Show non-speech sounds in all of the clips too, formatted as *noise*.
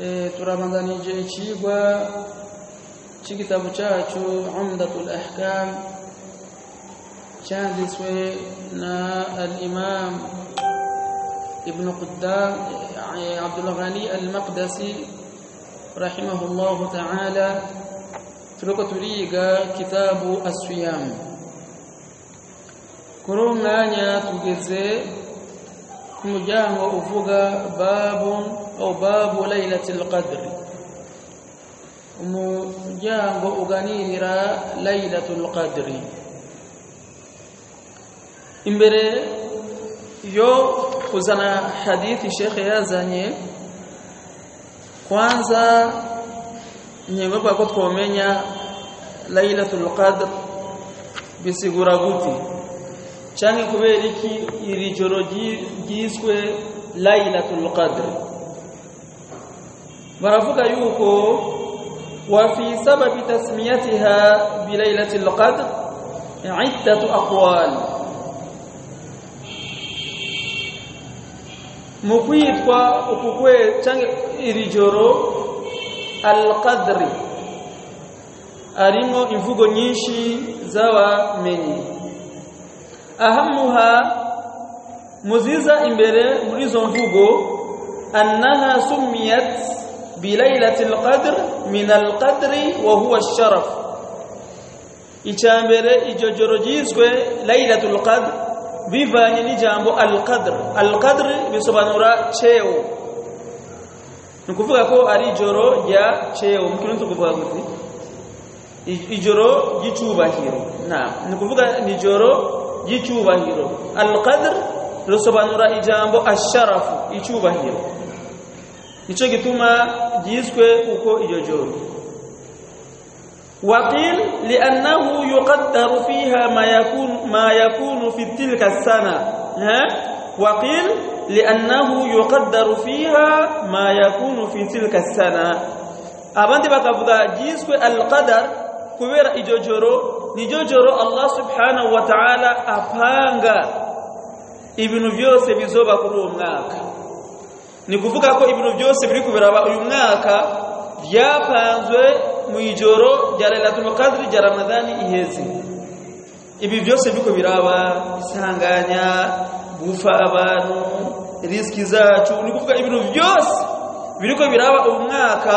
e, turabandanije ikigwa cy'igitabo cyacu umdatul ahkam cyanditswe na al-imam ibn Quddam Abdul Ghani al-Maqdisi rahimahullah ta'ala. Turiga kitabu as-siyam. Kuri umwanya tugeze kumujyango uvuga babun au babu lailatul qadr. Umujango uganirira lailatul qadr. Imbere yo kuzana hadithi shekhe yazanye kwanza nyengo kwa twomenya lailatul qadr bisigura guti cyane kubera iki iri joro ryiswe lailatul qadr baravuga yuko wa fi sababi tasmiyatiha bi lailatul qadr iddatu aqwal. Mukwitwa ukukwe change irijoro alqadri. Arimo imvugo nyinshi z'abamenyi ahamuha muziza imbere muri zo mvugo annaha sumiyat bilailatil qadr min alqadri wa huwa ash-sharaf icyambere iryo joro ryiswe lailatul qadr. Bivanye n'ijambo alqadr. Alqadr bisobanura cheo. Nukuvuga ko ari joro rya cheo. Mukino tukuvuga guti ijoro ry'icubahiro na nukuvuga ni joro y'icyubahiro al-qadr rusobanura ijambo asharafu icyubahiro nico gituma ryiswe uko iryo joro waqil li'annahu yuqaddaru fiha ma yakun ma yakunu fi tilka as-sana ha waqil li'annahu yuqaddaru fiha ma yakunu fi tilka as-sana abandi bakavuga ryiswe al-qadar kubera iryo joro niryo joro Allah subhanahu wa ta'ala apanga ibintu byose bizoba kuri uwo mwaka ni kuvuga ko ibintu byose biri kubiraba uyu mwaka byapanzwe mu ijoro rya Lailatul Qadr rya Ramadhani iheze. Ibi byose biko biraba isanganya gufa abantu riski zacu. Ni kuvuga ibintu byose biriko biraba uyu mwaka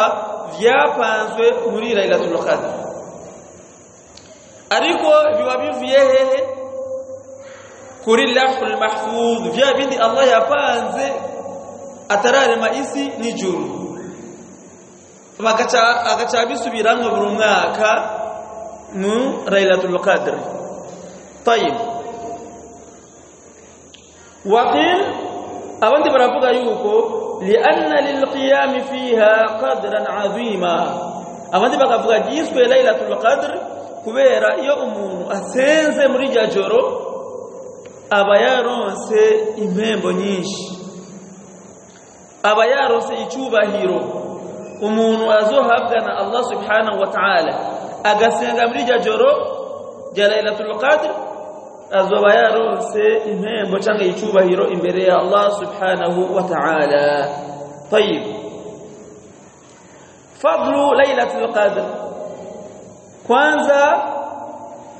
byapanzwe muri Lailatul Qadr. Ariko biba bivuye hehe? Kuri lahul mahfuz vya bindi Allah yapanze atararema isi n'ijuru bagaca agaca bisubiramwe buri mwaka mu lailatul qadr. Tayib waqil abandi baravuga yuko lianna lilqiyam fiha qadran azima. Abandi bakavuga jiswe lailatul qadr kubera iyo umuntu asenze muri jajoro joro aba yaronse impembo nyinshi aba yaronse icyubahiro umuntu azohabwa na Allah subhanahu wa ta'ala agasenga muri rya joro rya Lailatul Qadr azoba yaronse impembo cyangwa icyubahiro imbere ya Allah subhanahu wa ta'ala طيب فضل ليلة القدر kwanza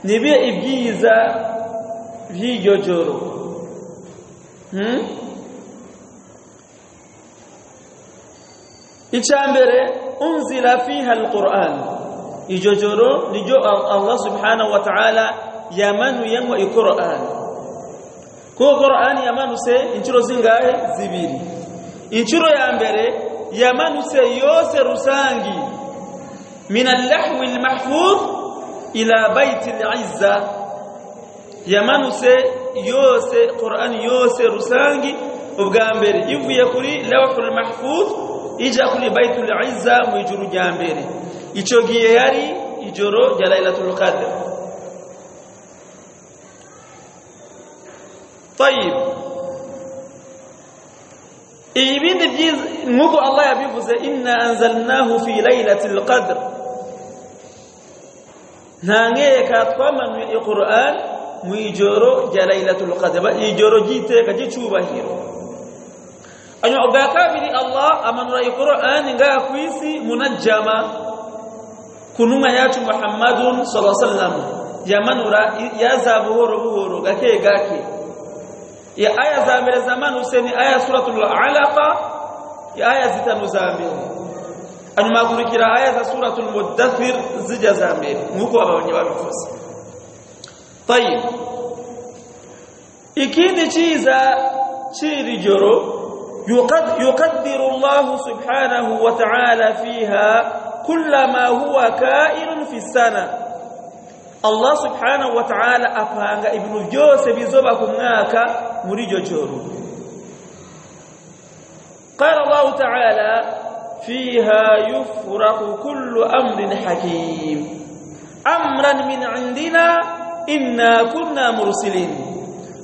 nibiye ibyiza by'iryo joro hmm? icyambere unzila fiha alquran. Iryo joro niryo allah subhanahu wa ta'ala yamanuyemo iquran. Kuko quran yamanuse inshuro zingahe? Zibiri. Inshuro ya mbere yamanuse yose rusangi. Min al-lahwi al-mahfuz ila bayti al-izza. Yamanuse yose quran yose rusangi. Ubwa mbere ivuye kuri lawhul mahfuz ija kuri baitul izza mu ijuru rya mbere ico gihe yari ijoro rya lailatul qadr طيب ibindi byiza nkuko Allah yabivuze inna anzalnahu fi lailatul qadr ntangeka twamanuye iqur'an mu ijoro rya lailatul qadr ijoro giteka gicubahiro anyo ubwa kabiri Allah amanura iqur'an ngaha kwisi munajjama. Kunuma yacu Muhammadun sallallahu alaihi wasallam. Yamanura yaza buhoro gake gake. Ya aya za mbere zamani useni aya suratul alaqa ya aya zitanu za mbere anyuma kurikira aya za suratul mudaththir zija za mbere nkuko abanye babivuze tayib ikindi ciza ciri يقدر الله سبحانه وتعالى فيها كل ما هو كائن في السنة. الله سبحانه وتعالى أفهانغ ابن جوس بزوبة كمناكا مريجو جورو. قال الله تعالى فيها يفرق كل أمر حكيم. أمرا من عندنا إنا كنا مرسلين.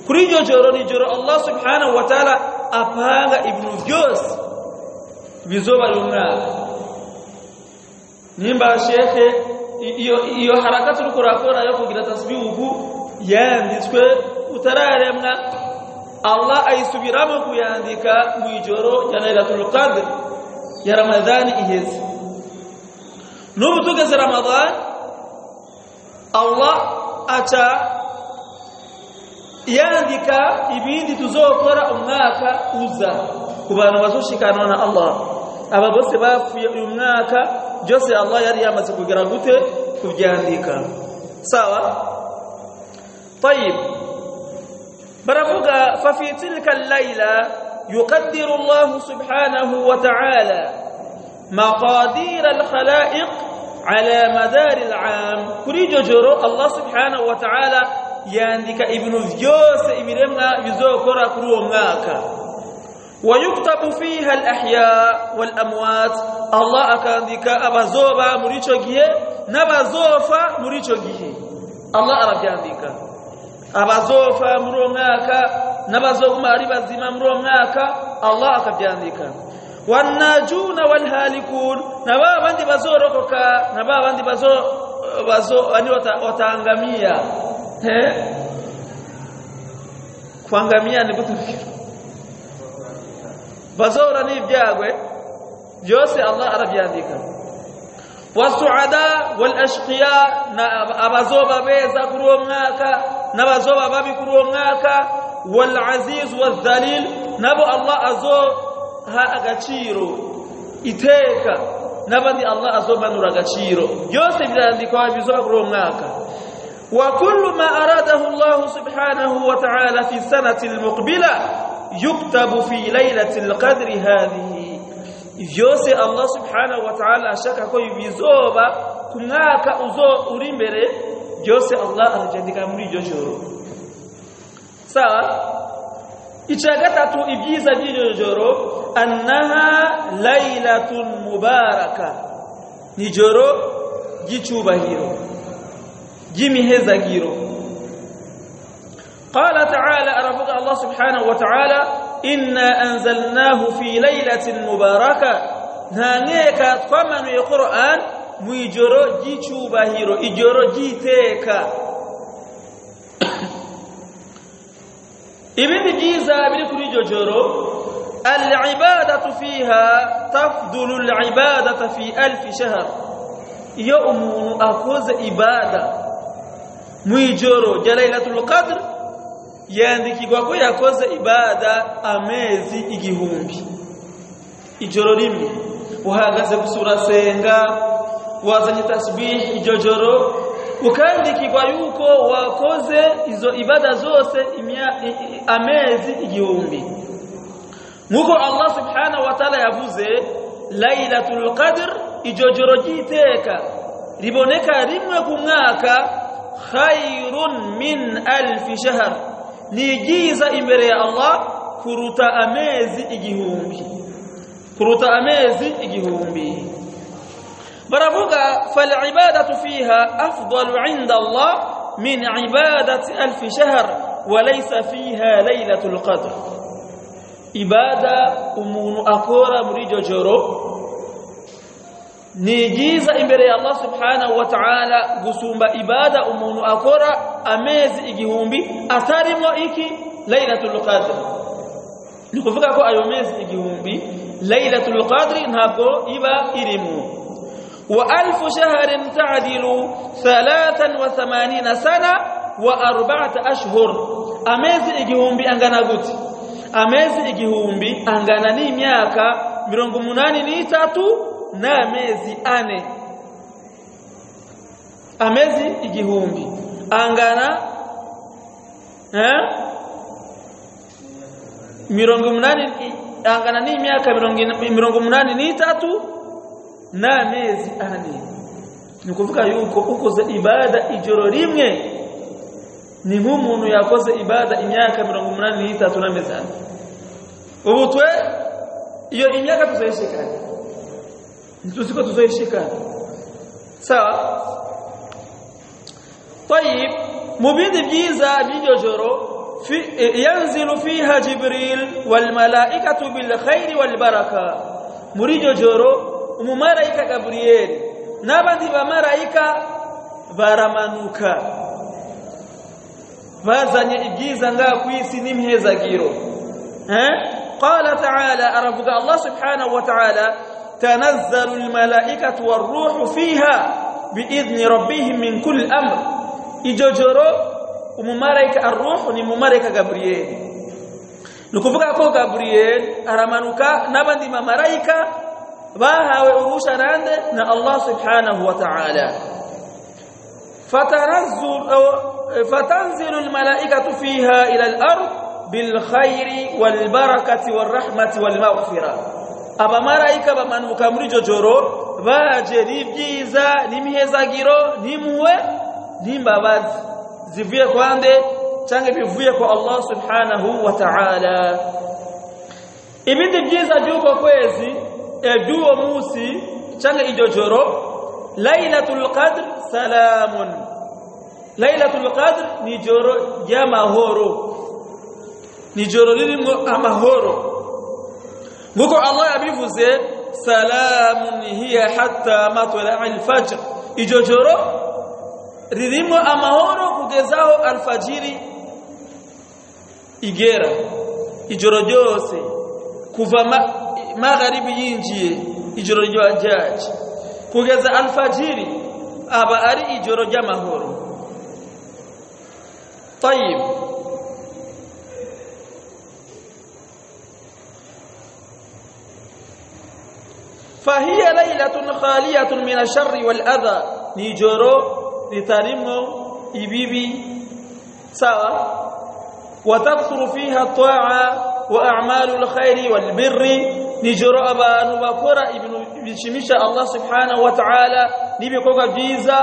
كريجو جورو الله سبحانه وتعالى apanga ibintu byose bizoba runaka nimba shekhe iyo iyo harakati uriko urakora yo kugira tasbihu yanditswe utararemwa Allah ayisubiramo kuyandika mu ijoro rya Lailatul Qadr ya Ramadhani iheze n'ubu tugeze Ramadhan Allah acha yandika ibindi tuzokora umwaka uza ku bantu bazoshikana na Allah aba bose bafuye uyu mwaka byose Allah yari yamaze kugira gute kubyandika sawa طيب baravuga fa fi tilka al-layla yuqaddiru Allah subhanahu wa ta'ala maqadir al-khalaiq ala madar al-'am kuri jojoro Allah subhanahu wa ta'ala yandika ibintu byose ibiremwa bizokora kuri uwo mwaka wayuktabu fiha al-ahya wal-amwat Allah akandika abazoba muri ico gihe n'abazofa muri ico gihe Allah arabyandika abazofa muri uwo mwaka n'abazoguma ari bazima muri uwo mwaka Allah akabyandika wanajuna walhalikun na babandi bazorokoka na babandi bazo bazo ani watangamia kuangamia ni kutufikira bazora ni ibyagwe byose Allah arabyandika. Wasuada walashqiya na abazoba beza kuri uwo mwaka n'abazoba babi kuri uwo mwaka walaziz wadhalil nabo Allah azo ha agaciro iteka nabandi Allah azomanura agaciro. Byose birandikwa bizoba kuri uwo mwaka. وكل ما أراده الله سبحانه وتعالى في السنة المقبلة يكتب في ليلة القدر هذه. يوسي الله سبحانه وتعالى أشكى كوي بزوبة كناك أزوب أريمبري. يوسي الله أرجدك أمري جوشور سوا إشاكتا تو إبيزا بجوشورو أنها ليلة مباركة. نجورو جيشوبة هيرو. Ry'imihezagiro قال تعالى أرفق الله سبحانه وتعالى إنا أنزلناه في ليلة مباركة. نانيكا تقمن القرآن ميجرو جيشو باهيرو إجرو جيتيكا *coughs* إبن جيزة بلكل جوجرو العبادة فيها تفضل العبادة في ألف شهر. يؤمن mu ijoro rya Lailatul Qadr yandikirwa ko yakoze ibada amezi igihumbi. Ijoro rimwe. Uhagaze gusa urasenga wazanye tasbih iryo joro ukandikirwa yuko wakoze izo ibada zose amezi igihumbi. Nkuko Allah subhanahu wa ta'ala yavuze Lailatul Qadr ijoro ry'iteka riboneka rimwe ku mwaka خير من ألف شهر نجيز إمرى الله كروتا أميز إجهومي كروتا أميز إجهومي برفقة فالعبادة فيها أفضل عند الله من عبادة ألف شهر وليس فيها ليلة القدر عباده أمون أكور مريج جروب ni jiza imbere ya Allah subhanahu wa ta'ala gusumba ibada umuntu akora amezi igihumbi atarimo iki lailatul qadr ni kuvuga ko ayo mezi igihumbi lailatul qadr ntabwo iba irimo wa alf shahrin ta'dilu 83 sana wa arba'ata ashhur amezi igihumbi angana guti amezi igihumbi angana n'imyaka 83 n'amezi ane. Amezi igihumbi. Angana mirongo munani angana n'imyaka mirongo munani n'itatu n'amezi ane. Ni ukuvuga yuko ukoze ibada ijoro rimwe. Ni nk'umuntu yakoze ibada imyaka mirongo munani n'itatu n'amezi ane. Ubutwe iyo imyaka tuzayishikana tusiko tuzoishika sawa طيب مبيد بيزا بيجوجرو في ينزل فيها جبريل والملائكه بالخير والبركه مريجوجرو umumarayika gabriel n'abandi bamarayika baramanuka bazanye ibyiza ngaha ku isi n'imhezagiro eh qala ta'ala aravuga allah subhanahu wa ta'ala تنزل الملائكة والروح فيها بإذن ربهم من كل أمر. إجوجرو ومماريك الروح ومماريك غابرييل. نكوفوكا كو غابرييل أرمانوكا نباندي مماريكا باها وعروشا ناند نا الله سبحانه وتعالى. فتنزل أو فتنزل الملائكة فيها إلى الأرض بالخير والبركة والرحمة والمغفرة. Abamarayika bamanuka muri jojoro baje n'ibyiza n'imihezagiro n'impuhwe n'imbabazi zivuye kwande cyangwa bivuye kwa Allah subhanahu wa ta'ala. Ibindi byiza by'uko kwezi by'uwo musi cyangwa ijojoro joro lailatul qadr salamun. Lailatul qadr ni joro ry'amahoro. Ni joro ririmo amahoro nuko Allah abivuze salamun hiya hatta matla'il fajr ijojoro ririmo amahoro kugezaho alfajiri igera. Ijoro jose kuva magharibi yinjiye ijoro ryaje kugeza alfajiri aba ari ijoro jamahoro tayib فهي ليلة خالية من الشر والأذى. نيجورو لترمو إبيبي سوا. وتكثر فيها الطاعة وأعمال الخير والبر. نيجورو أبا نبكر ابن بشمش الله سبحانه وتعالى. نبكوك جيزة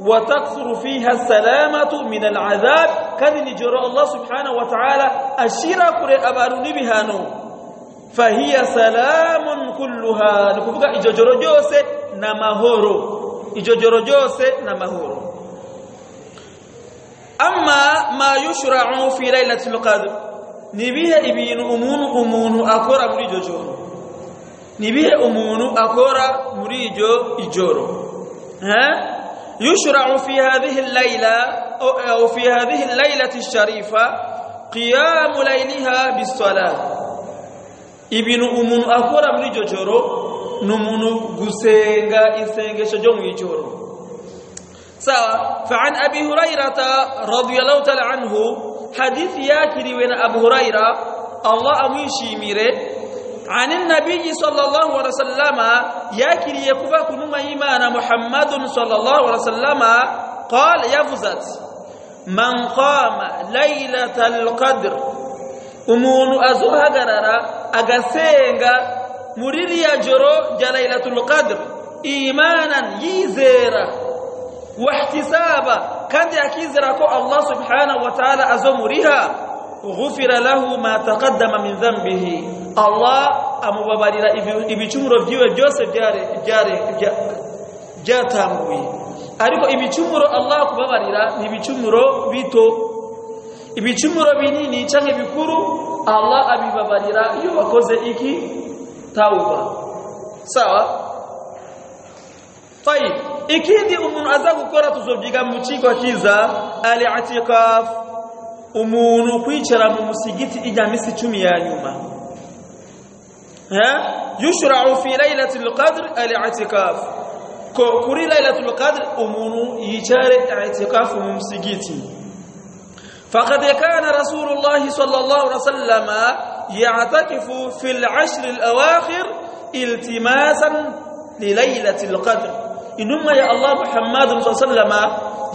وتكثر فيها السلامة من العذاب. كذا نيجورو الله سبحانه وتعالى. أشيرا كري أبا نبهانو fahiya salamun kulluha nikuvuga ijojoro ryose na mahoro ijojoro ryose na mahoro amma ma yushra'u fi lailatul qadr nibihe ibintu umuntu umuntu akora muri ijojoro nibihe umuntu akora muri ijo ijoro ha yushra'u fi hadhihi al-laila aw fi hadhihi al-lailati ash-sharifa qiyam layliha bis-salah ibintu umuntu akora muri iryo joro ni umuntu gusenga isengesho ryo mu ijoro sawa fa'an abi hurairata radiyallahu ta'ala anhu hadithi yakiriwe na abu huraira allah amwishimire عن النبي صلى الله عليه وسلم يكري يكفى كنما إيمان محمد صلى الله عليه وسلم قال يفزت من قام ليلة القدر umuntu azohagarara agasenga muri riya joro rya lailatul qadr imanan yizera wahtisaba kandi akizera ko Allah subhanahu wa ta'ala azomuriha ghufira lahu ma taqaddama min dhanbihi Allah amubabarira ibi- ibicumuro byiwe byose byare byare bya- byatanguye ariko ibicumuro Allah kubabarira ni ibicumuro bito ibicumuro binini canke bikuru Allah abibabarira iyo wakoze iki tauba sawa tayib ikindi umuntu aza gukora tuzobyiga mu kigo kiza al-i'tikaf umuntu kwicara mu musigiti ijya misi 10 ya nyuma ha yushra'u fi laylatil qadr al-i'tikaf ko kuri laylatul qadr umuntu yicare i'tikaf mu musigiti فقد كان رسول الله صلى الله عليه وسلم يعتكف في العشر الأواخر التماسا لليلة القدر. إنما يا الله محمد صلى الله عليه وسلم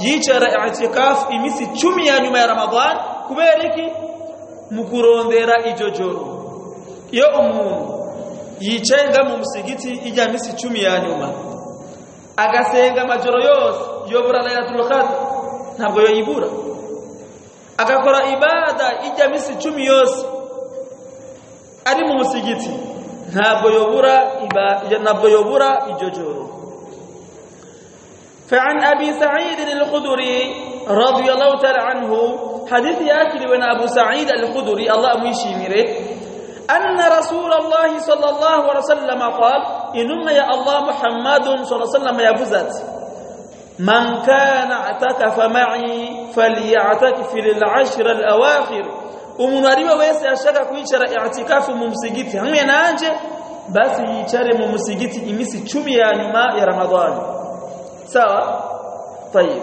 يجرى اعتكاف إمثل شمية نما رمضان. كبيرك umuntu yicenga mu musigiti ijya misi 10 ya nyuma agasenga amajoro yose yobura laylatul qadr ntabwo yoyibura agakora ibada ijya misi 10 yose. Ari mu musigiti. Ntabwo yobura ntabwo yobura ijojoro فعن أبي سعيد الخدري رضي الله تعالى عنه حديث يأكل وأن أبو سعيد الخدري الله ميشيمره أن رسول الله صلى الله عليه وسلم قال إنما يا الله محمد صلى الله عليه وسلم يفزت من كان اعتكف معي فليعتكف للعشر الأواخر. ومناريبه ويس اشكا كويشر اعتكاف ممسجيتي هم ينانجي بس يشر ممسجيتي يمسي تشومي يعني ما يا رمضان. سوا؟ طيب.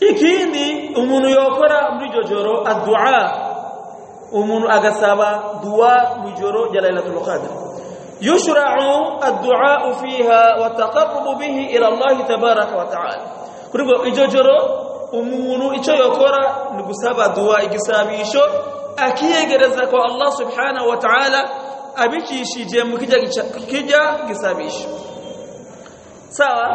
ikindi umuntu yokora muri jojoro adua umuntu agasaba dua mu joro ya fiha wa taqarrubu bihi ila Allah tabaraka wa ta'ala kurigo ijojoro umuntu ico yokora ni gusaba dua igisabisho akiyegereza kwa Allah subhanahu wa ta'ala abikishije mu kijya kijya gisabisho sawa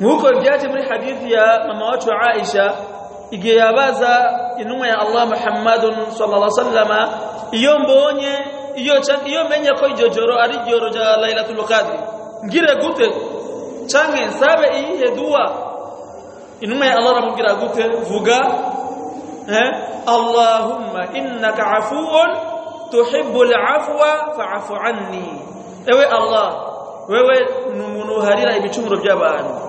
nkuko byaje muri hadithi ya mama wacu Aisha igihe yabaza intumwa ya Allah Muhammadun sallallahu alaihi wasallama iyo mbonye iyo iyo menye ko iryo joro ari joro rya Lailatul Qadr ngire gute canke sabe iyihe dua intumwa ya Allah aramubwira gute vuga eh Allahumma innaka afuwun tuhibbul afwa fa'fu anni ewe Allah wewe numuntu harira ibicumuro by'abantu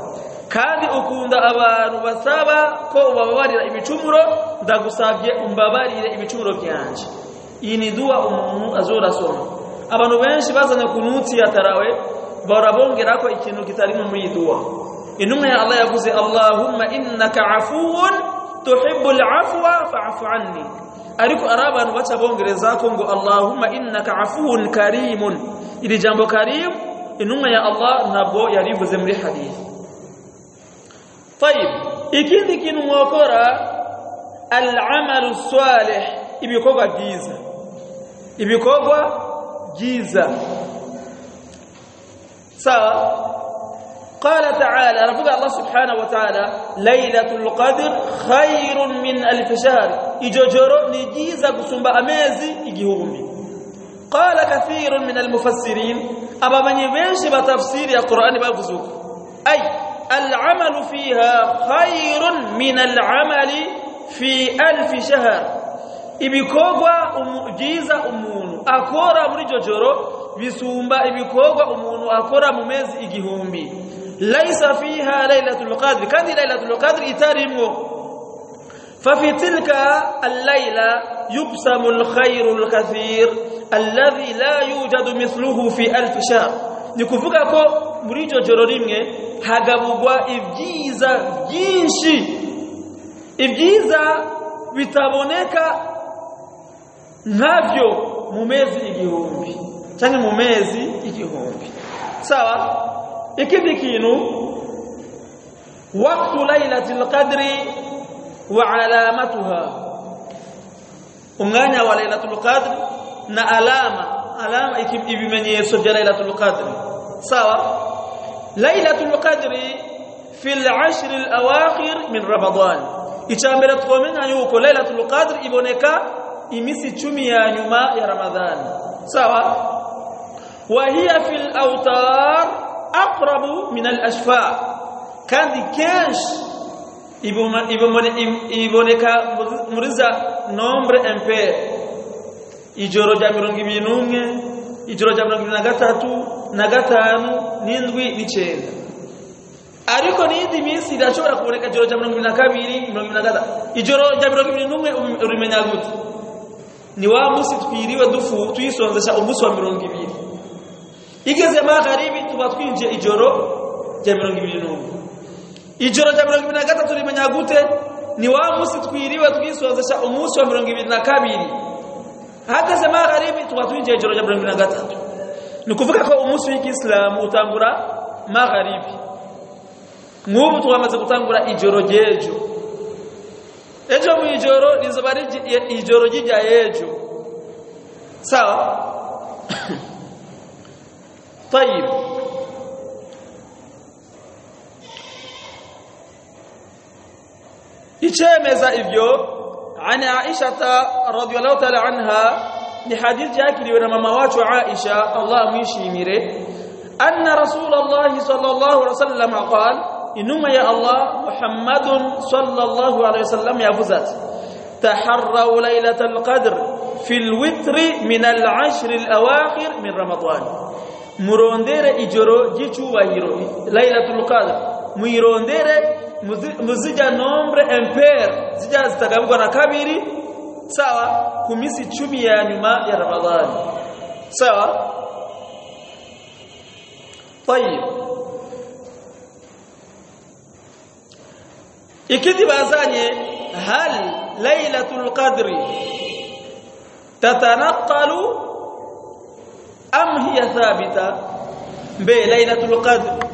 kandi ukunda abantu basaba ko ubabarira ibicumuro ndagusabye umbabarire ibicumuro byanje iyi ni dua umuntu azorasoma abantu benshi bazanye kunuti ya tarawe barabongera ko ikintu kitari iyi dua intumwa ya Allah yavuze Allahumma innaka afuwun tuhibbul afwa fa'fu anni ariko ari abantu baca bongereza ko ngo Allahumma innaka afuwun karimun iri jambo karim intumwa ya Allah ntabwo yarivuze muri hadith طيب ikindi kintu mwokora al-amalu salih ibikorwa byiza ibikorwa byiza sawa قال تعالى رفق الله سبحانه وتعالى ليلة القدر خير من ألف شهر. إجوجورو نجيزة قسمب أميزي إجيهومي قال كثير من المفسرين أبا من يبيش بتفسير القرآن بفزوك أي العمل فيها خير من العمل في ألف شهر. إبكوغوا جيزة أمون أكورا مريجو جرو بسومبا إبكوغوا أمون أكورا مميز إجيهومي ليس فيها ليلة القدر. كان ليلة القدر إتارمو ففي تلك الليلة يبسم الخير الكثير الذي لا يوجد مثله في ألف شهر. نكفوكا كو muri jo joro rimwe hagabugwa ibyiza byinshi. Ibyiza bitaboneka nkabyo mu mezi igihumbi cyane mu mezi igihumbi. Sawa? Ikindi kintu waktu lailatul qadri wa alamatuha. Umwanya wa lailatul qadri na alama. Alama ikibimenyeso bya lailatul qadri. Sawa? Lailatul qadri في العشر الأواخر من رمضان. إتامبر تقومين يوكو ليلة القدر إبونيكا إمسي تشمي يا نما يا رمضان. سواء وهي في الأوتار أقرب من الأشفاء كان كانش iboneka muriza nombre impair ijoro rya mirongo ibiri n'umwe ijoro rya mirongo ibiri na gatatu na gatanu n'indwi n'icyenda ariko n'iyindi minsi irashobora kuboneka ijoro rya mirongo ibiri na kabiri mirongo ibiri na gatatu ijoro rya mirongo ibiri n'umwe urimenya gute? Ni wa munsi twiriwe tuyisonzesha umunsi wa mirongo ibiri. Igeze magharibi tuba twinjiye ijoro rya mirongo ibiri n'umwe. Ijoro rya mirongo ibiri na gatatu rimenya gute? Ni wa munsi twiriwe twisozesha umunsi wa mirongo ibiri na kabiri. ahagaze magharibi tukaba twinjiye ijoro rya mirongo irindwi na gatatu. Ni ukuvuga ko umunsi w'ikisilamu utangura magharibi nk'ubu twamaze gutangura ijoro ry'ejo. Ejo mu ijoro rizoba ari ijoro ry'ijya ejo. Sawa? *coughs* Tayibu icemeza ibyo عن عائشة رضي الله تعالى عنها لحديث جاكري ونمما واتو عائشة الله ميشيميره أن رسول الله صلى الله عليه وسلم قال إنما يا الله محمد صلى الله عليه وسلم يا فزات تحروا ليلة القدر في الوتر من العشر الأواخر من رمضان. مرondere ijoro ry'icyubahiro lailatul qadr mwirondere muzija nombre impair. Zija zitagabwa na kabiri sawa kumisi chumi ya nyuma ya Ramadhani. Sawa? Tayib ikindi bazanye hal lailatul qadri tatanqalu am hiya thabita? Mbe lailatul qadri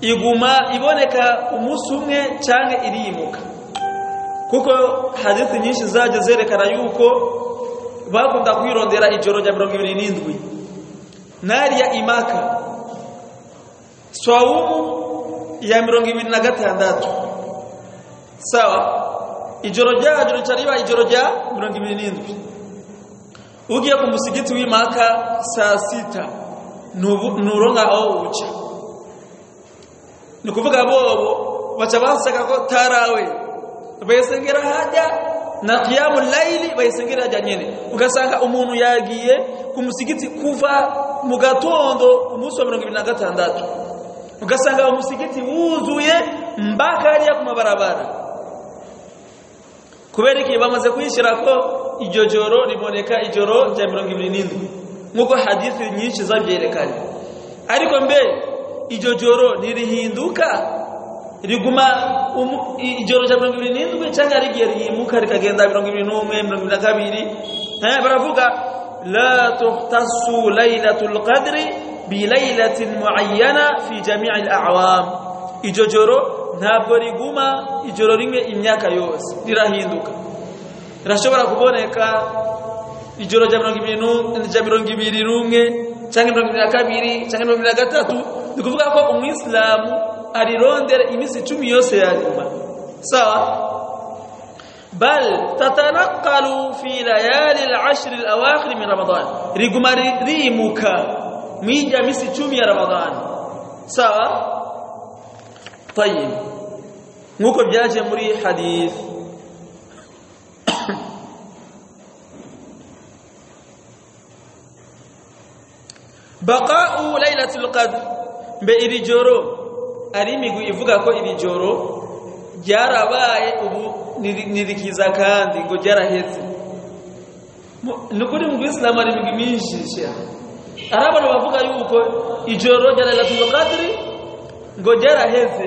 iguma iboneka umunsi umwe cyangwa irimuka. Kuko hadithi nyinshi zaje zerekana yuko bakunda kwirondera ijoro rya mirongo ibiri n'indwi. Nari ya imaka swaumu ya mirongo ibiri na gatandatu. Sawa ijoro rica riba ijoro rya mirongo ibiri n'indwi. Ugiye ku musigiti w'imaka saa sita nuronka aho uca ni ukuvuga bobo baca basaka ko tarawe. Bayisengera hajya na qiyamu layili bayisengera hajya nyene. Ugasanga umuntu yagiye ku musigiti kuva mu gatondo umunsi wa mirongo ibiri na gatandatu. Ugasanga umusigiti wuzuye mpaka hariya ku mabarabara. Kubera iki? Bamaze kwishyira ko iryo joro riboneka ijoro rya mirongo ibiri n'indwi. Nk'uko hadithi nyinshi zabyerekanye. Ariko mbe iryo joro riguma ijoro rya mirongo ibiri n'indwi cyangwa rigiye rihimuka rikagenda mirongo ibiri n'umwe mirongo ibiri na kabiri. Baravuga la tuhtasu lailatul qadri bilaylatin muayyana fi jami'i al-a'wam iryo joro ntabwo riguma ijoro rimwe imyaka yose rirahinduka. Rirashobora kuboneka ijoro rya mirongo n'umwe cyangwa mirongo ibiri na kabiri cyangwa mirongo ibiri na gatatu ni ukuvuga ko umwisilamu arirondera iminsi icumi yose ya nyuma sawa tatanaqalu fi layali al-ashr al-awakhir min ramadan riguma rimuka mwija minsi icumi ya ramadan sawa طيب nkuko byaje muri hadith baqa'u lailatul qadr. Mbe iri joro. Ari imigwi ivuga ko iri joro. Ryarabaye ubu nirikiza kandi ngo ryaraheze nukuri mu Islam ari imigwi myinshi ari abantu bavuga yuko ijoro rya lailatul qadr ngo ryaraheze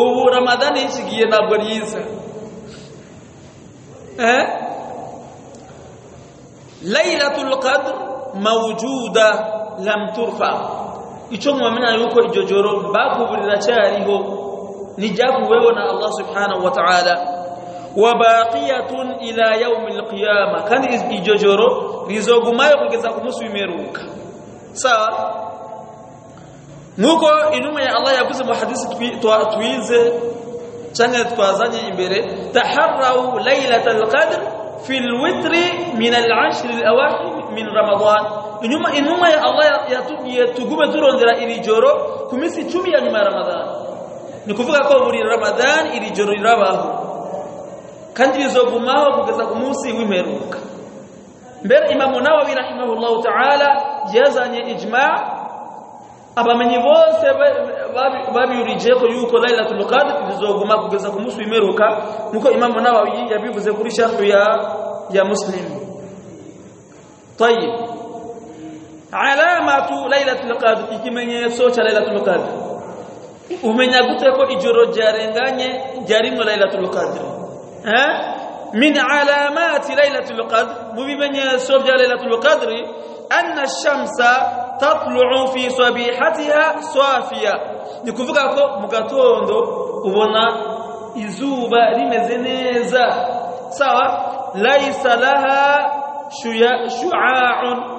ubu ramadani yishigiye ntabwo ryiza eh? Lailatul qadr mawjuda lam turfa ico mwamina yuko iryo joro bakuburira cyariho nijakuweho na Allah subhanahu wa ta'ala wa baqiyatun ila yawm alqiyamah kandi iryo joro rizogumayo kugeza ku munsi w'imeruka sawa nkuko inuma ya Allah yavuze mu hadisi twize cyangwa twazanye imbere taharrau lailatul qadr fil witri min al-ashr al-awakhir min ramadan inuma inuma ya Allah yatugiye tugume turondera iri joro ku minsi 10 ya nyuma ya ramadan ni kuvuga ko buri ramadan iri joro rirabaho kandi rizogumaho kugeza ku munsi w'imperuka mbere imamu nawawi rahimahullahu ta'ala yazanye ijma' abamenyi bose babiyurije ko yuko lailatul qadr izoguma kugeza ku munsi w'imperuka nkuko imamu nawawi yabivuze kuri sharh ya ya muslim طيب علامه lailatul qadr ikimenyetso cha lailatul qadr umenya gute ko ijoro ryarenganye ryarimo lailatul qadr eh min alamati lailatul qadr mubimenyetso bya lailatul qadr anna ash-shamsa tatlu'u fi sabihatiha safiya ni kuvuga ko mu gatondo ubona izuba rimeze neza sawa laysa laha shu'a'un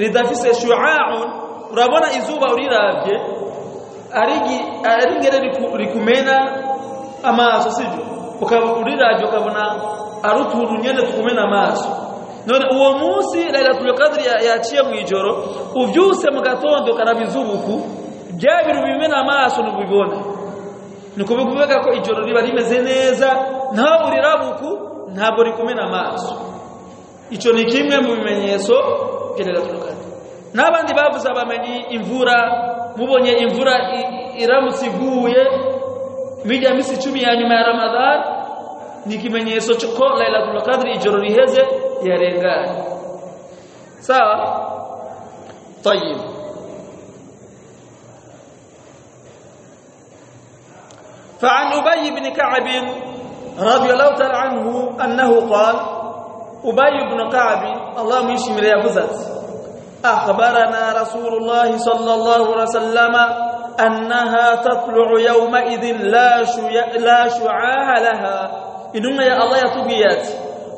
ridafise shu'a'un. Urabona izuba uriravye arigi aringere rikumena amaso sivyo ukaburiravye ukabona arutuntu nyene tukumena amaso. None uwo munsi lailatul qadri yaciye mu ijoro uvyuse mu gatondo karabizubuku byabiru bimena amaso nubibona. Nikuvuga ko ijoro riba rimeze neza nta urirabuku ntabwo rikumena amaso. Ico ni kimwe mu bimenyetso bya lailatul qadri n'abandi bavuze abamenyi imvura mubonye imvura iramutse iguye bijya misi 10 ya nyuma ya Ramadhan ni kimenyetso ko lailatul qadri ijoro riheze yarengana sawa طيب فعن أبي بن كعب رضي الله تعالى عنه أنه قال Ubay ibn Ka'b Allah mwishi mbele ya akhbarana ah, Rasulullah sallallahu alaihi wasallam annaha tatlu'u yawma idhin la shu'a la shu'a laha. Inuma ya Allah yatugiyat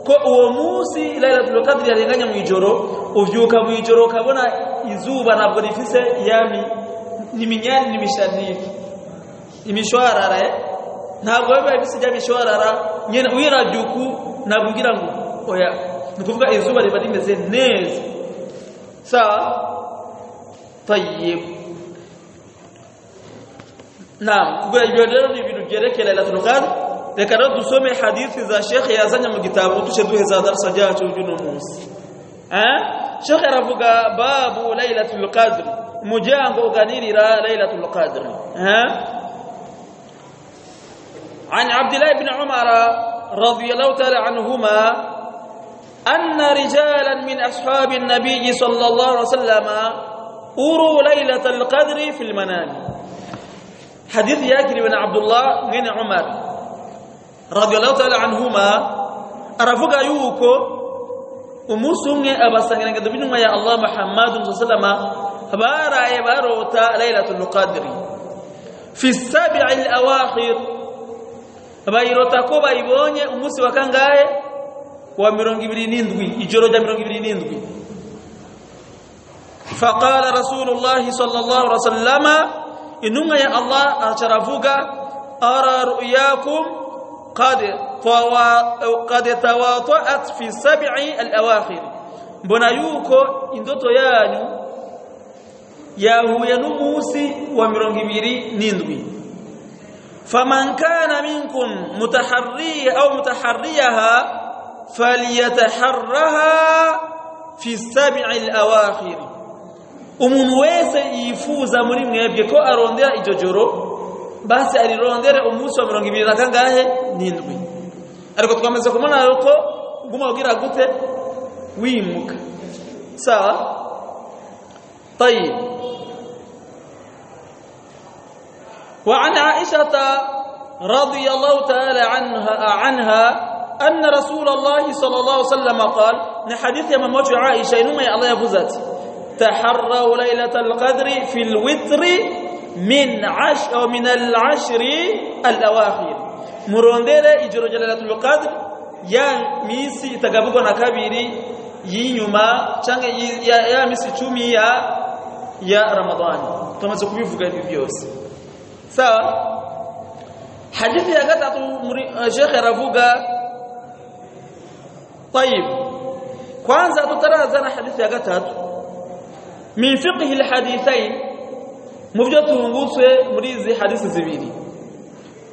ko uwo musi lailatul qadri yarenganya mwijoro uvyuka mwijoro kabona izuba nabwo rifise yami niminyani nimishaniki imishwarara eh? ntabwo biba bisijya mishwarara nyene uyirajuku nabugira ngo oya nikuvuga izuba riba rimeze neza sawa tayyib naam kubera ibyo rero ni ibintu byerekeye lailatul qadr reka rero dusome hadithi za Sheikh yazanye mu gitabo tushe duheza darasa ryacu ry'uno munsi eh Sheikh aravuga babu lailatul qadr mujango uganirira lailatul qadr eh عن عبد الله بن عمر رضي الله تعالى عنهما أن رجالا من أصحاب النبي صلى الله عليه وسلم أروا ليلة القدر في المنام. حديث يأكل بن عبد الله بن عمر رضي الله تعالى عنهما. أرفق أيوكو ومسوني أبا سنجل قدبين ما يا الله محمد صلى الله عليه وسلم. بارا يباروتا ليلة القدر. في السابع الأواخر. بيروتا كوبا يبوني. ومسوكا قائل wa kangahe wa 27 ijoro rya 27 faqala rasulullah sallallahu alaihi wasallam inuma ya Allah acharavuga ara ru'yakum قد قد تواطأت في السبع الأواخر mbona yuko indoto yanyu yahuye n'umunsi wa mirongo ibiri n'indwi faman kana minkum mutaharriya au mutaharriyaha falyataharraha fi sab'i al-awakhir umuntu wese yifuza muri mwebwe ko arondera iryo joro basi alirondere umunsi wa mirongo ibiri na kangahe n'indwi ariko twamaze kumona yuko guma ugira gute wimuka sawa طيب وعن عائشة رضي الله تعالى عنها عنها أن رسول الله صلى الله عليه وسلم قال نحديث يا مموت عائشة إنما يا الله يفزت تحروا ليلة القدر في الوتر من عش أو من العشر الأواخر. مروندير إجر جلالة القدر يا ميسي تقابقوا نكابيري ينما يا ميسي تومي يا يا رمضان. كما تقول في فقه البيوس سوا حديث يا قطعة شيخ رفوقة طيب. كوانزا ترى زنا حديث يا قتاد. من فقه الحديثين مفجات نغوص مريز حديث الزبيدي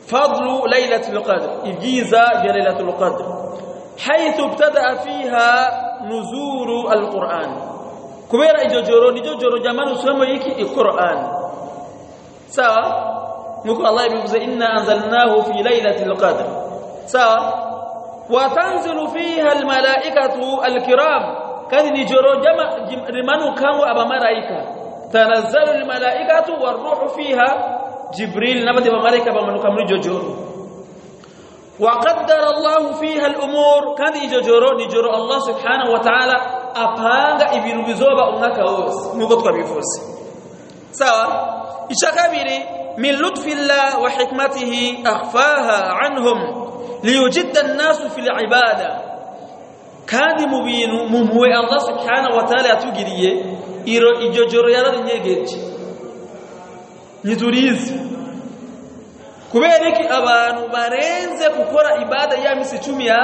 فضل ليلة القدر إجيزة ليلة القدر. حيث ابتدأ فيها نزور القرآن. كبير إجوجورو نجوجورو جمال سلمو القرآن. سا نقول الله يقول إنا أنزلناه في ليلة القدر. سا watanzilu fiha almalaikatu alkiram kandi ni joro jama rimanukamwo abamalaika tanazzalu almalaikatu waruhu fiha jibril nabadi bamalaika bamanuka muri jojoro وقدر الله فيها الأمور كان joro Allah subhanahu wa ta'ala apanga ibintu bizoba umwaka wose nuko twabivuze sawa ishakabiri min lutfillah wa hikmatihi akhfaha anhum ليجد الناس في العبادة. كان مبين مموه الله سبحانه وتعالى تجري إيرو إيجو جرو يرد نيجيج نتوريز. كبيريك أبان مبارنز كفورة عبادة يا مسيتوم يا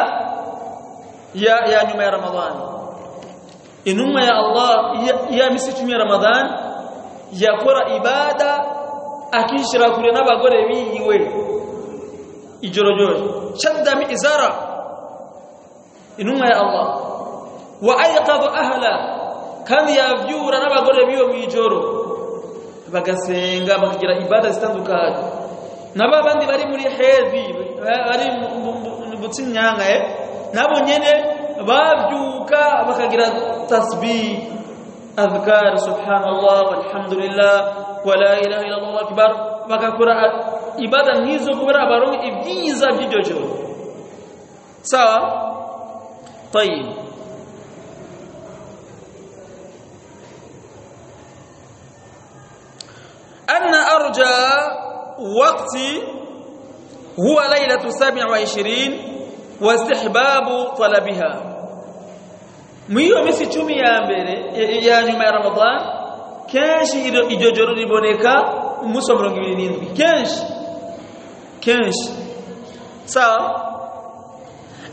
يا يا نوم يا رمضان. إنما يا الله يا مسيتوم يا رمضان. يا كفورة عبادة أكيد شراكولنا بقول أبي يوي ijoro joro shadda mi izara inuma ya Allah wa ayqadha ahla kandi yavyura n'abagore biyo mwijoro bagasenga bakagira ibada zitandukanye naba bandi bari muri hedhi bari butsinyanga eh nabo nyene bavyuka bakagira tasbih adhkar subhanallah walhamdulillah ولا إله إلا الله أكبر. وكفر إبادة هزو كبيرة أبارون إبديزة فيديو جو سوا طيب أن أرجى وقت هو ليلة السابع وعشرين واستحباب طلبها ميو مسي تومي يا أمبيري يا جماعة رمضان kenshi iryo joro riboneka umunsi wa mirongo ibiri n'indwi. Kenshi. Kenshi. Sawa?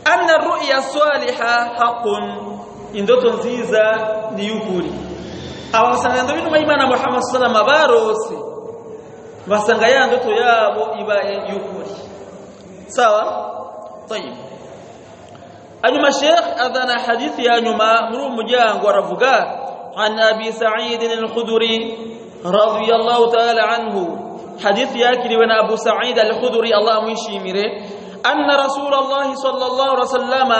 Anna ru'ya saliha haqqun. Indoto nziza ni yukuri. Abasanga ndo bintu imana Muhammad sallallahu barose basanga ya ndoto yabo ibaye yukuri. Sawa? Tayib anyuma sheikh adana hadithi ya nyuma muri umujyango aravuga عن أبي سعيد الخدري رضي الله تعالى عنه. حديث يأكل بن أبو سعيد الخدري. الله مشيمره أن رسول الله صلى الله عليه وسلم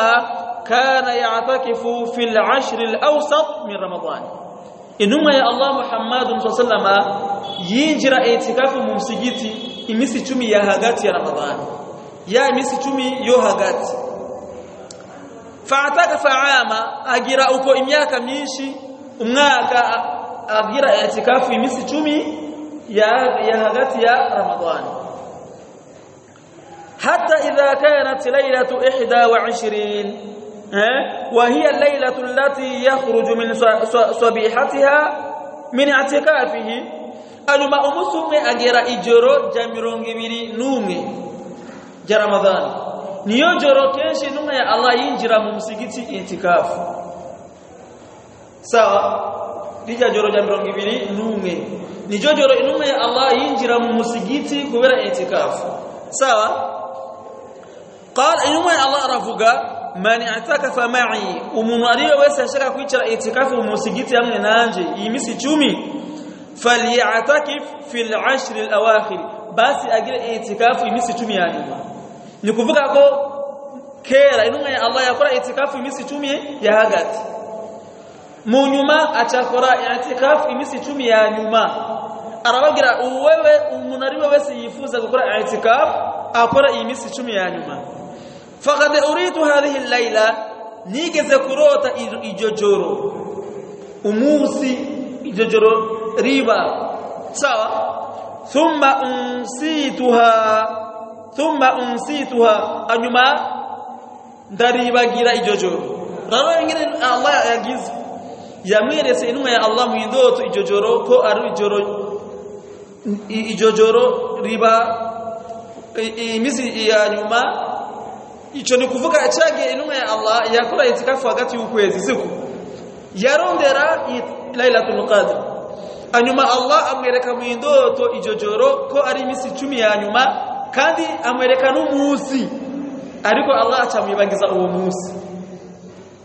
كان يعتكف في العشر الأوسط من رمضان. إنما يا الله محمد صلى الله عليه وسلم ينجر اعتكاف ممسجتي imisi 10 ya hagati ya Ramadhani ya imisi 10 yo hagati fa'ataka fa'ama agira uko umwaka agira itikafu imisi 10 ya hagati ya Ramadhani hatta idha kanat laylatu 21 وهي الليلة التي يخرج من صبيحتها من اعتكافه anyuma umunsi umwe agera ijoro rya mirongo ibiri n'umwe rya ramadhani niyo joro kenshi intumwa ya allah yinjira mu musigiti itikafu sawa lijajoro joro mirongo ngibiri n'umwe nijo joro intumwa ya allah yinjira mu musigiti kubera itikafu sawa qala intumwa ya allah aravuga mani atakafa ma'i umuntu ariyo wese ashaka kwicara itikafu mu musigiti hamwe nanje iyi misi icumi falyatakif fil ashr al awakhir. Basi agire itikafu iminsi icumi ya nyuma. Ni ko kera intumwa ya allah yakora itikafu iminsi icumi ya hagati. Mu nyuma acakora itikafu imisi 10 ya nyuma arabagira uwewe umuntu ari wese yifuza gukora itikafu akora imisi 10 ya nyuma faqad uritu hadhihi al-laila nigeze kurota iryo joro umunsi iryo joro riba sawa thumma unsituha thumma unsituha anyuma ndaribagira ijojoro raro ingene Allah yagize yamwerese inuma ya Allah mu indoto ijojoro ko ari ijoro ijojoro riba imisi ya nyuma ico ni kuvuga cyagiye intumwa ya Allah yakora itikafu hagati y'ukwezi siku yarondera lailatul qadr. Anyuma Allah amwereka mu indoto ijojoro ko ari imisi 10 ya nyuma kandi amwereka n'umunsi. Ariko Allah acamwibagiza uwo munsi.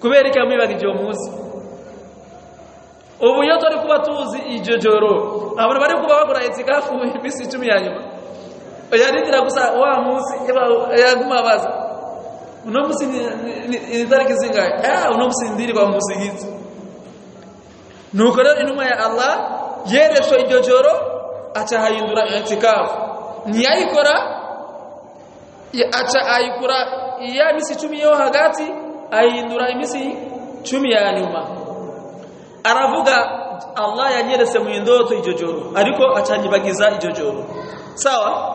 Kubera amwibagije uwo munsi? Ubu iyo turi kuba tuzi ijojoro abantu bari kuba bagura itikafu imisi 10 ya nyuma. Yarindira gusa wa munsi yaguma baza. Uno munsi ni tariki zingahe? Ah uno munsi ndirirwa mu musigiti nuko rero intumwa ya Allah yereshwe iryo joro aca hayindura itikafu ntiyayikora aca ayikora iya misi cumi yo hagati ayindura imisi cumi ya nyuma. aravuga Allah yanyeretse mu ndoto iryo joro ariko acanyibagiza iryo joro sawa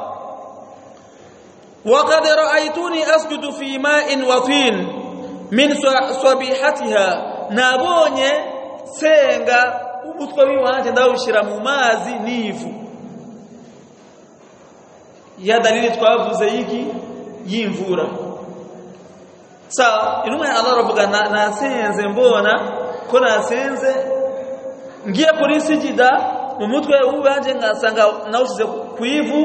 وقد رأيتني أسجد في ماء وطين من صبيحتها نابونye senga umutwe wiwanje ndawushira mu mazi nivu ya dalili twavuze yiki yimvura sawa inuma ya Allah ravuga nasenze mbona ko nasenze ngiye kuri sijida mu mutwe wanje ngasanga nawushize kuivu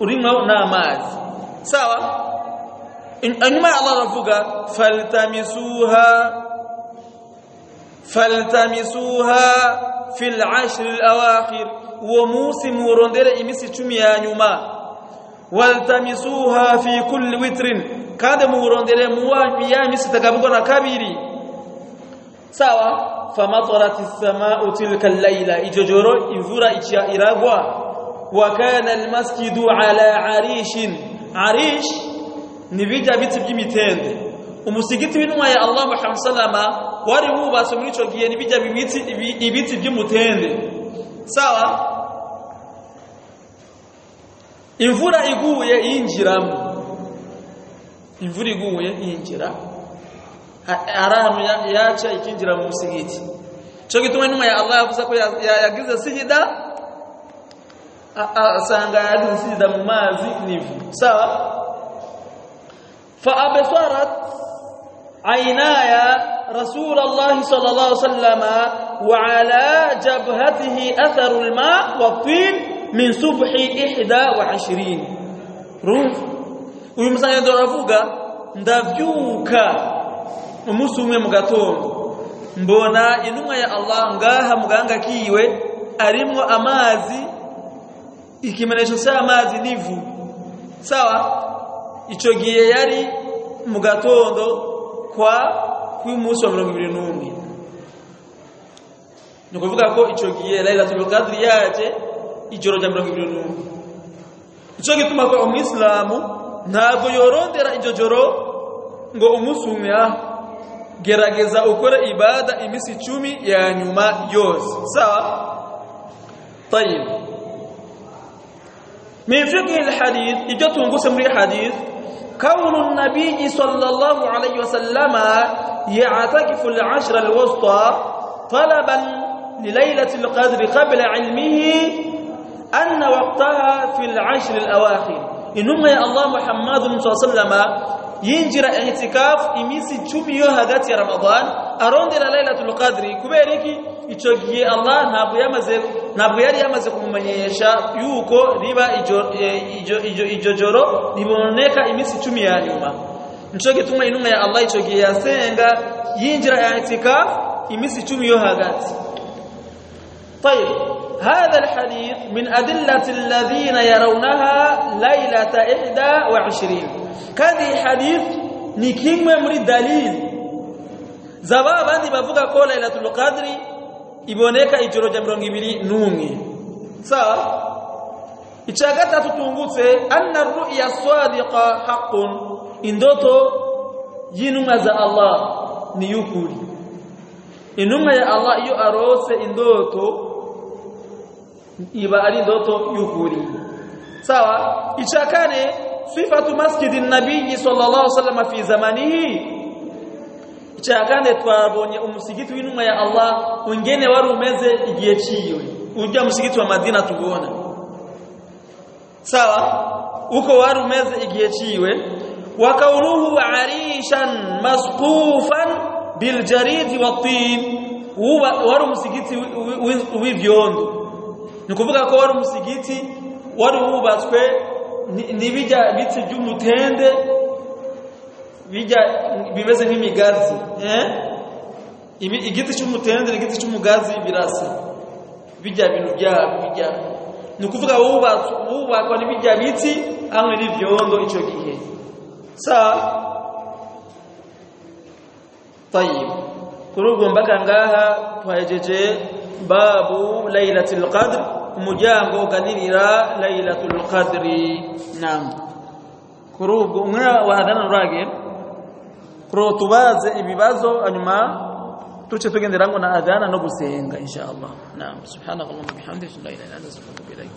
urimwo n'amazi sawa anyuma Allah aravuga faltamisuha faltamisuha fil ashr al awakhir wa musimu rondere imisi 10 ya nyuma waltamisuha fi kulli witrin kandi murondere muwa ya misi takabugwa na kabiri sawa? Famatarat as-samaa'u tilka al-layla. Ijojoro imvura ichia iragwa. Wa kana al-masjidu ala 'arishin. Arish ni bija biti by'imitende umusigiti w'intumwa ya Allah Muhammad sallama wari wubatse muri ico gihe ni bija bibiti ibiti by'umutende sawa? Imvura iguye yinjiramo imvura iguye yinjira arahantu yaca ikinjira mu musigiti cyo gituma intumwa ya Allah yavuze ko yagize sijida asanga yagize sijida mu mazi nivu sawa fa absarat aynaya رسول الله صلى الله عليه وسلم وعلى جبهته أثر الماء والطين من صبح 21 روح uyu musanya ndoravuga ndavyuka umunsi umwe mu gatondo mbona intumwa ya Allah ngaha muganga kiwe arimo amazi. Ikimenyesho cy'amazi nivu. Sawa? Ico gihe yari mu gatondo kwa k'umunsi wa 21 ni kuvuga ko ico gihe Lailatul Qadr yaje ijoro rya 21 ico gituma ko umwisilamu ntabwo yorondera iryo joro ngo umunsi umwe gerageza ukore ibada imisi icumi ya nyuma yose. Sawa? طيب من فقه الحديث ijyo tunguse muri hadith كون النبي صلى الله عليه وسلم يعتكف العشر الوسطى طلبا لليلة القدر قبل علمه أن وقتها في العشر الأواخر إنما يا الله محمد صلى الله عليه وسلم yinjira itikafu iminsi icumi yo hagati ya ramadani arondera laylatul qadri. Kubera iki? Icyo gihe allah ntabwo yamaze ntabwo yari yamaze kumumenyesha yuko riba ijyo e, joro riboneka iminsi icumi ya nyuma. Nicyo gituma intumwa ya allah icyo gihe yasenga yinjira itikafu iminsi icumi yo hagati. هذا الحديث من أدلة الذين يرونها ليلة إحدى وعشرين. كذي حديث نكيم ممري دليل. زبابا دي بفوقا قول ليلة القدر إبونيكا إجرو جمرون إبلي نومي سا إتشاقتا تتونغوت أن الرؤية الصادقة حق. إن دوتو ينوما زا الله نيوكوري إنوما يا الله يؤروس إن دوتو iba ali ndoto yukuri sawa? Ichakane sifatu masjidin nabii sallallahu alaihi wasallam fi zamanihi ichakane twabonye umusigiti w'inuma ya Allah ungene wari umeze igihe ciwe. Urya musigiti wa Madina tubona. Sawa? Uko wari umeze igihe ciwe. Wa kaunuhu arishan masqufan biljarid wa tin. Wari umusigiti w'ivyondo ni ukuvuga ko wari umusigiti wari wubatswe n'ibijya biti by'umutende bimeze nk'imigazi eh? igiti cy'umutende n'igiti cy'umugazi birasa. Bijya bintu byabo bijya. Ni ukuvuga wubakwa n'ibijya biti hamwe n'ibyondo icyo gihe. Saa tayibu kuri ubwo mpaka ngaha twahejeje babu lailatul qadr umuryango uganirira lailatul qadri naam. Kuri ubwo umwe wahadana urage kuro tubaze ibibazo hanyuma tuce tugenderango na adhana no gusenga insha Allah. Naam. Subhanakallahumma bihamdika la ilaha illa anta astaghfiruka wa atubu ilaik